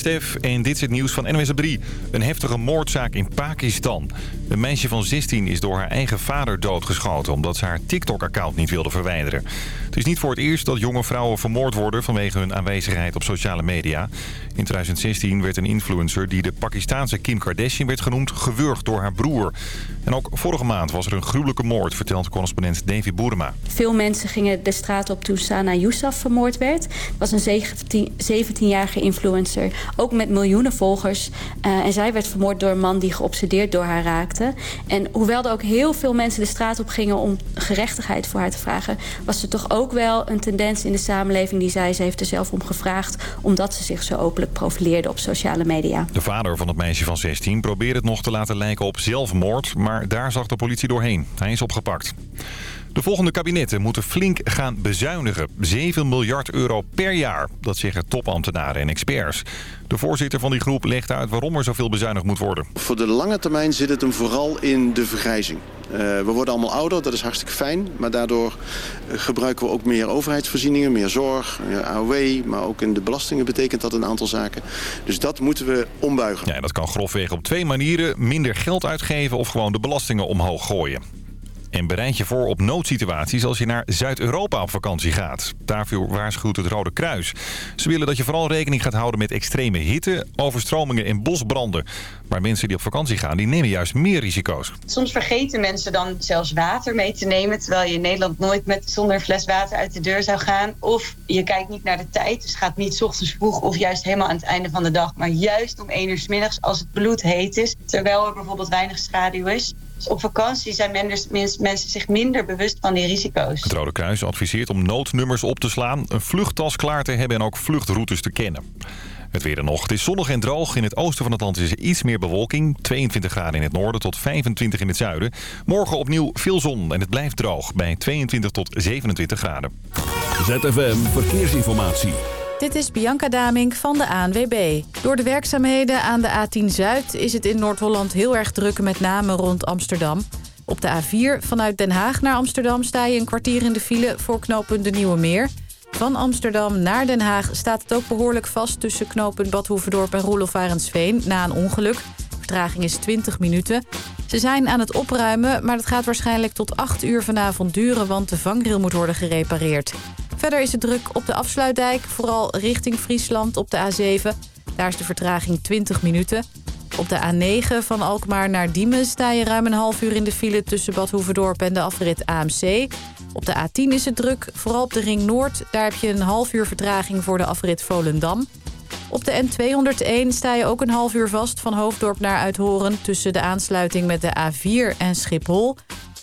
En dit is het nieuws van NWS op 3. Een heftige moordzaak in Pakistan. Een meisje van 16 is door haar eigen vader doodgeschoten... omdat ze haar TikTok-account niet wilde verwijderen. Het is niet voor het eerst dat jonge vrouwen vermoord worden... vanwege hun aanwezigheid op sociale media. In 2016 werd een influencer die de Pakistaanse Kim Kardashian werd genoemd... gewurgd door haar broer. En ook vorige maand was er een gruwelijke moord... vertelt correspondent Davy Boerema. Veel mensen gingen de straat op toen Sana Youssef vermoord werd. Dat was een 17-jarige influencer, ook met miljoenen volgers. Uh, en zij werd vermoord door een man die geobsedeerd door haar raakte. En hoewel er ook heel veel mensen de straat op gingen om gerechtigheid voor haar te vragen... was er toch ook wel een tendens in de samenleving die zei... ze heeft er zelf om gevraagd omdat ze zich zo openlijk profileerde op sociale media. De vader van het meisje van 16 probeerde het nog te laten lijken op zelfmoord... maar daar zag de politie doorheen. Hij is opgepakt. De volgende kabinetten moeten flink gaan bezuinigen. 7 miljard euro per jaar, dat zeggen topambtenaren en experts. De voorzitter van die groep legt uit waarom er zoveel bezuinigd moet worden. Voor de lange termijn zit het hem vooral in de vergrijzing. Uh, we worden allemaal ouder, dat is hartstikke fijn. Maar daardoor gebruiken we ook meer overheidsvoorzieningen, meer zorg, meer AOW. Maar ook in de belastingen betekent dat een aantal zaken. Dus dat moeten we ombuigen. Ja, dat kan grofweg op twee manieren. Minder geld uitgeven of gewoon de belastingen omhoog gooien. En bereid je voor op noodsituaties als je naar Zuid-Europa op vakantie gaat. Daarvoor waarschuwt het Rode Kruis. Ze willen dat je vooral rekening gaat houden met extreme hitte, overstromingen en bosbranden. Maar mensen die op vakantie gaan, die nemen juist meer risico's. Soms vergeten mensen dan zelfs water mee te nemen... terwijl je in Nederland nooit met, zonder fles water uit de deur zou gaan. Of je kijkt niet naar de tijd, dus gaat niet ochtends vroeg... of juist helemaal aan het einde van de dag, maar juist om 1 uur s middags als het bloed heet is... terwijl er bijvoorbeeld weinig schaduw is... Dus op vakantie zijn mensen zich minder bewust van die risico's. Het Rode Kruis adviseert om noodnummers op te slaan, een vluchttas klaar te hebben en ook vluchtroutes te kennen. Het weer nog. Het is zonnig en droog. In het oosten van het land is er iets meer bewolking. 22 graden in het noorden tot 25 in het zuiden. Morgen opnieuw veel zon en het blijft droog bij 22 tot 27 graden. ZFM Verkeersinformatie. Dit is Bianca Damink van de ANWB. Door de werkzaamheden aan de A10 Zuid is het in Noord-Holland heel erg druk... met name rond Amsterdam. Op de A4 vanuit Den Haag naar Amsterdam sta je een kwartier in de file... voor knooppunt de Nieuwe Meer. Van Amsterdam naar Den Haag staat het ook behoorlijk vast... tussen knooppunt Bad Hoeverdorp en Roelof Arendsveen na een ongeluk. Vertraging is 20 minuten. Ze zijn aan het opruimen, maar dat gaat waarschijnlijk tot 8 uur vanavond duren... want de vangrail moet worden gerepareerd. Verder is het druk op de afsluitdijk, vooral richting Friesland op de A7. Daar is de vertraging 20 minuten. Op de A9 van Alkmaar naar Diemen sta je ruim een half uur in de file... tussen Bad Hoeverdorp en de afrit AMC. Op de A10 is het druk, vooral op de Ring Noord. Daar heb je een half uur vertraging voor de afrit Volendam. Op de N201 sta je ook een half uur vast van Hoofddorp naar Uithoren... tussen de aansluiting met de A4 en Schiphol.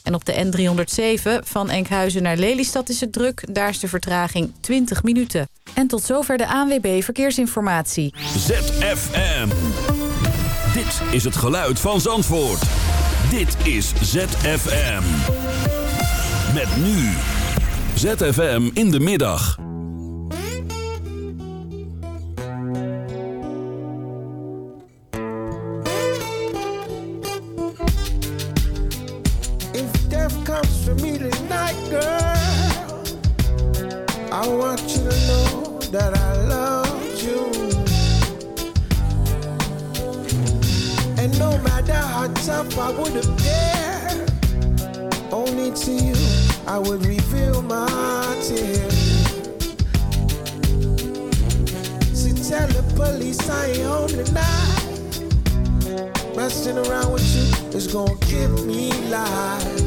En op de N307 van Enkhuizen naar Lelystad is het druk. Daar is de vertraging 20 minuten. En tot zover de ANWB Verkeersinformatie. ZFM. Dit is het geluid van Zandvoort. Dit is ZFM. Met nu. ZFM in de middag. For me tonight, girl. I want you to know that I love you. And no matter how tough I would appear, only to you I would reveal my tears. So tell the police I ain't home tonight. Messing around with you is gonna give me life.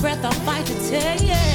breath, I'll fight to take.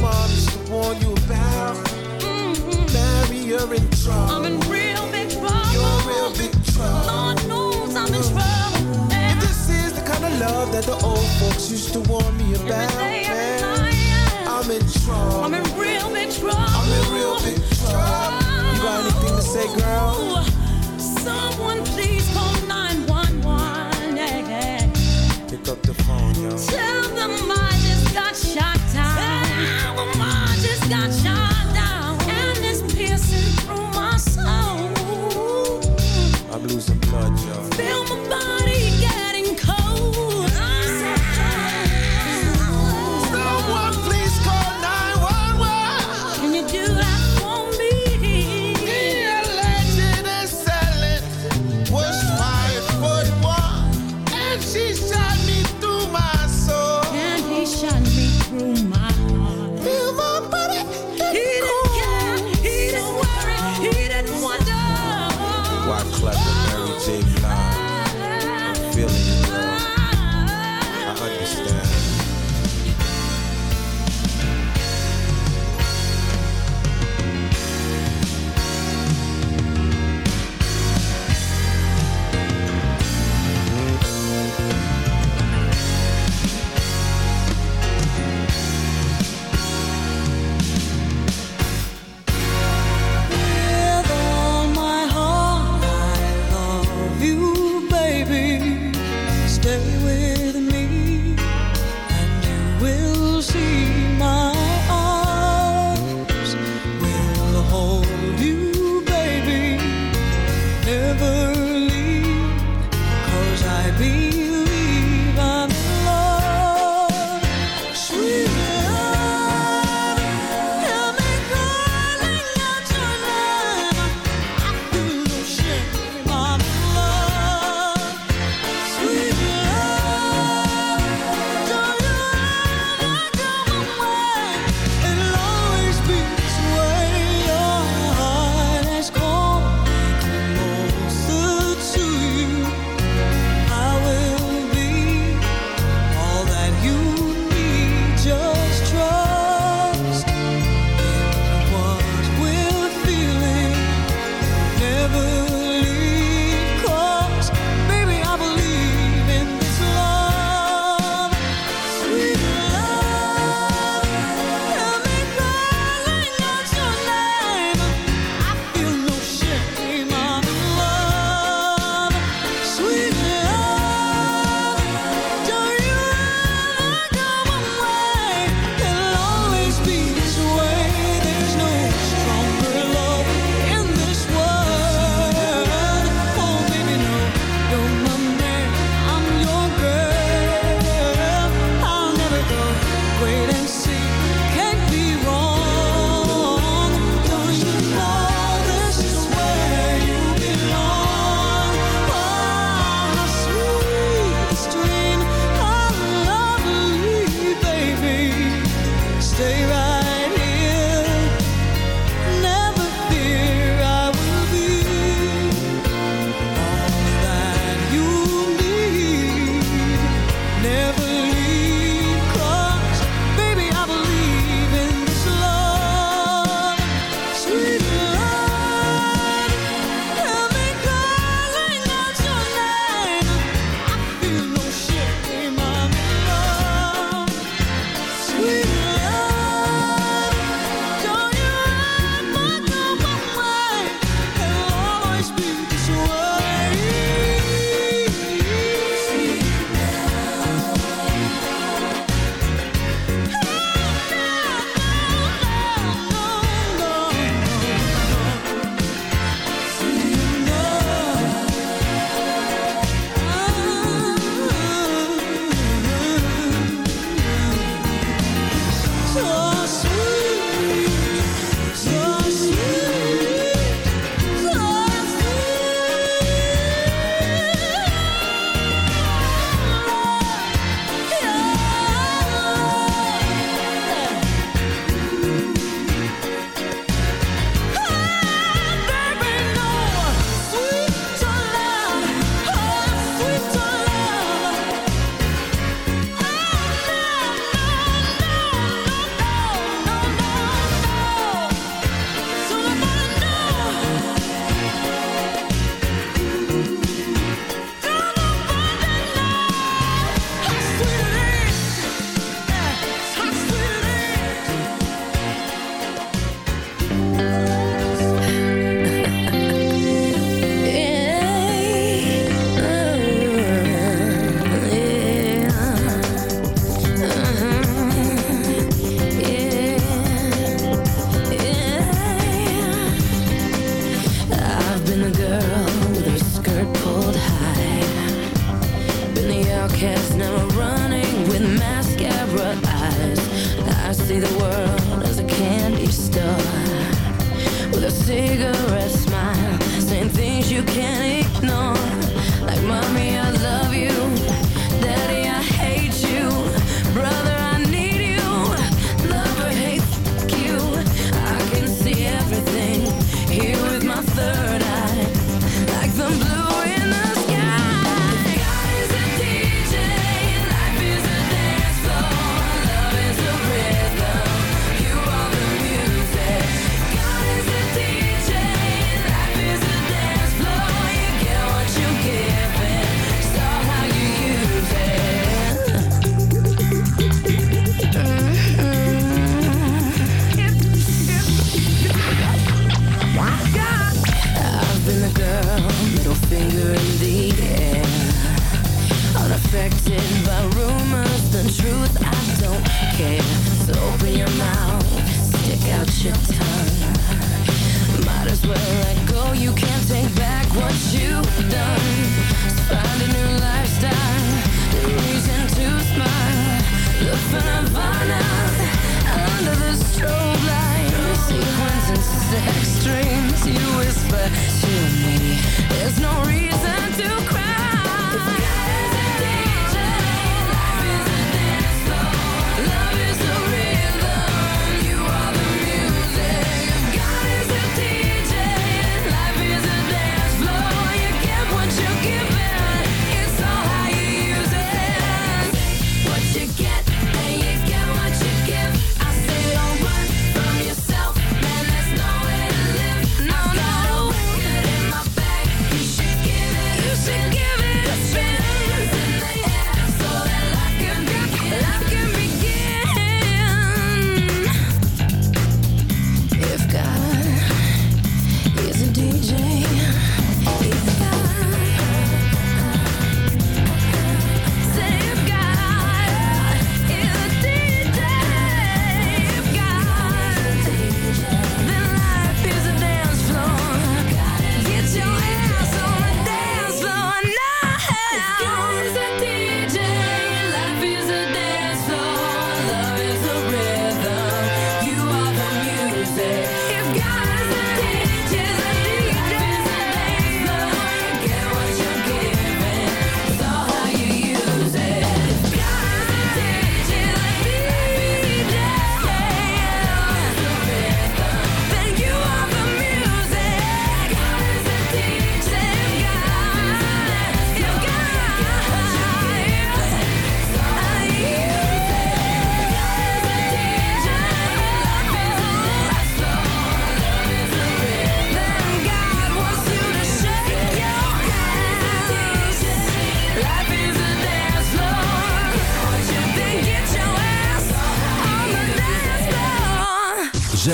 mom used to warn you about. Mm-hmm. Marry, you're in trouble. I'm in real big trouble. You're real big trouble. Lord knows I'm in trouble. And this is the kind of love that the old folks used to warn me about. Every day, every night, I'm in trouble. I'm in real big trouble. I'm in real big trouble. You got anything to say, girl? Someone please call 911. Pick up the phone, yo. Tell them I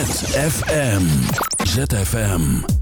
ZFM. ZFM.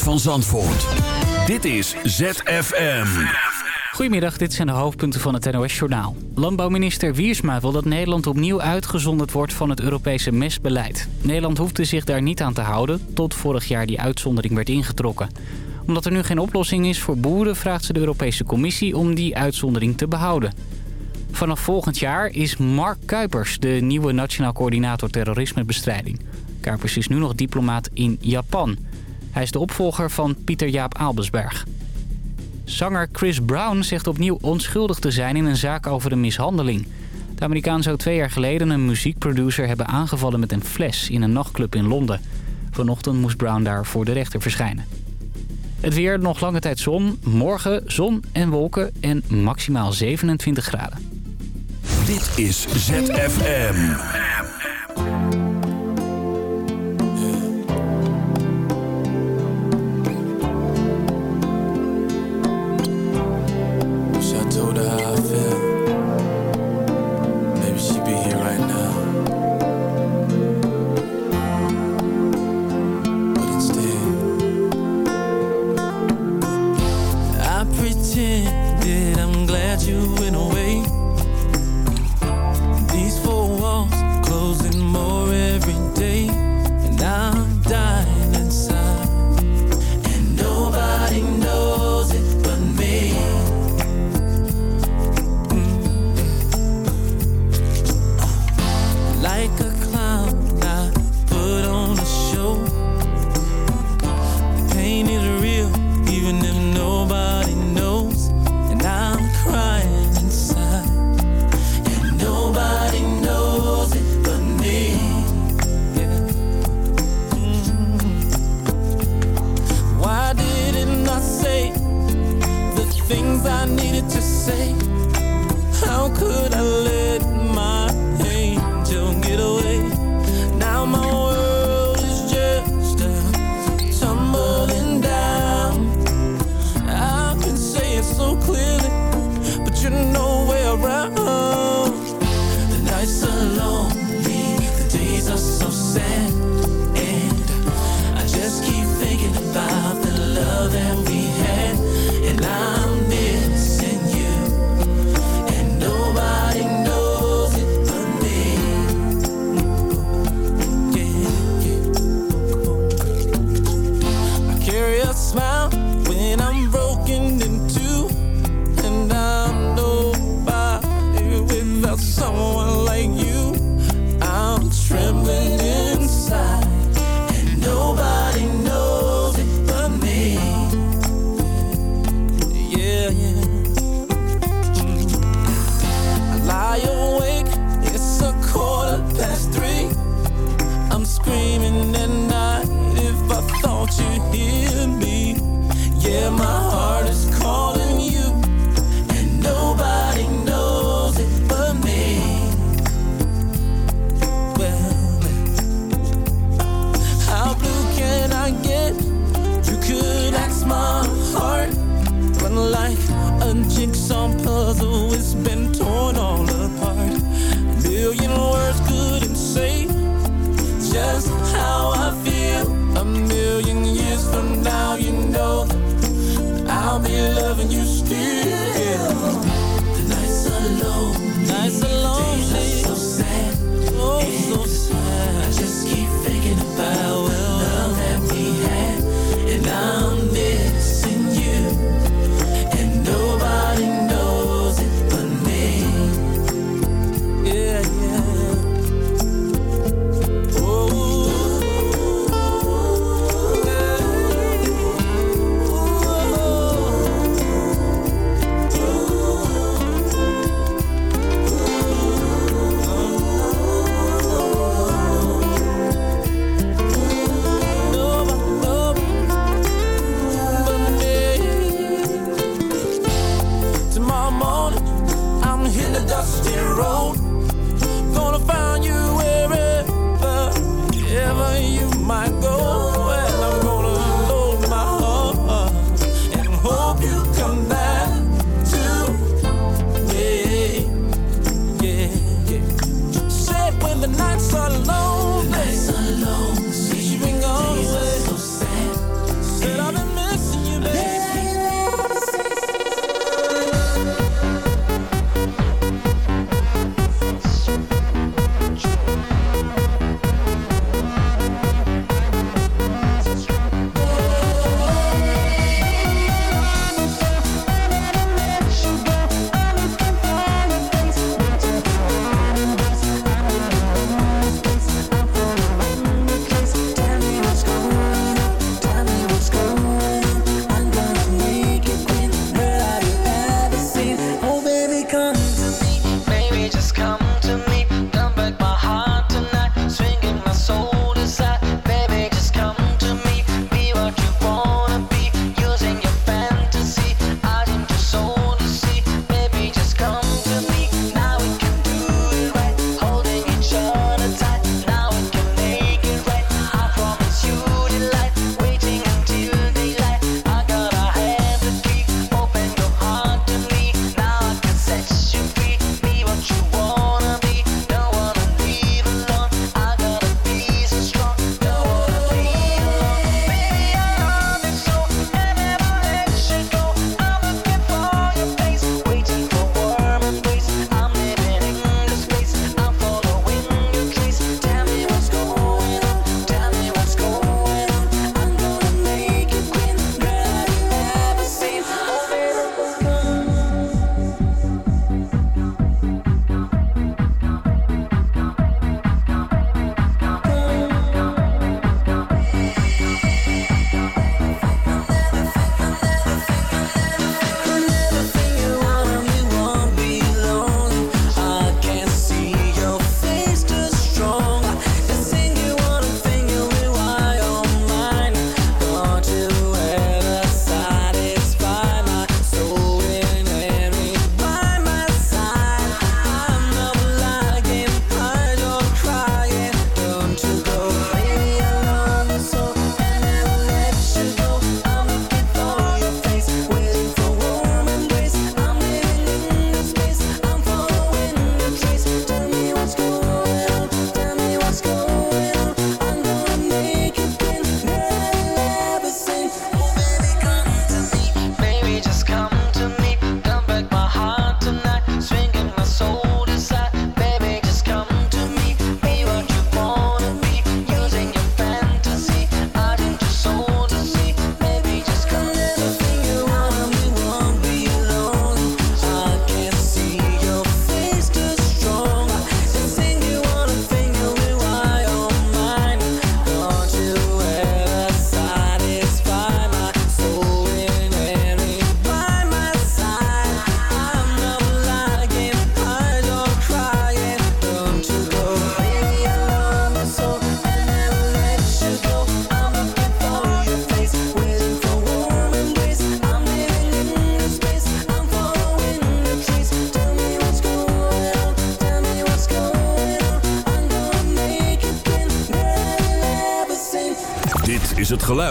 van Zandvoort. Dit is ZFM. Goedemiddag, dit zijn de hoofdpunten van het NOS-journaal. Landbouwminister Wiersma wil dat Nederland opnieuw uitgezonderd wordt van het Europese mestbeleid. Nederland hoefde zich daar niet aan te houden tot vorig jaar die uitzondering werd ingetrokken. Omdat er nu geen oplossing is voor boeren vraagt ze de Europese Commissie om die uitzondering te behouden. Vanaf volgend jaar is Mark Kuipers de nieuwe Nationaal Coördinator Terrorismebestrijding. Kuipers is nu nog diplomaat in Japan. Hij is de opvolger van Pieter Jaap Aalbesberg. Zanger Chris Brown zegt opnieuw onschuldig te zijn in een zaak over de mishandeling. De Amerikaan zou twee jaar geleden een muziekproducer hebben aangevallen met een fles in een nachtclub in Londen. Vanochtend moest Brown daar voor de rechter verschijnen. Het weer, nog lange tijd zon. Morgen zon en wolken en maximaal 27 graden. Dit is ZFM. things I needed to say. How could I live?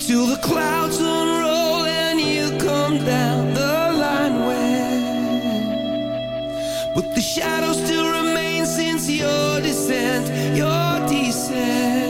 till the clouds unroll and you come down the line when but the shadow still remains since your descent your descent.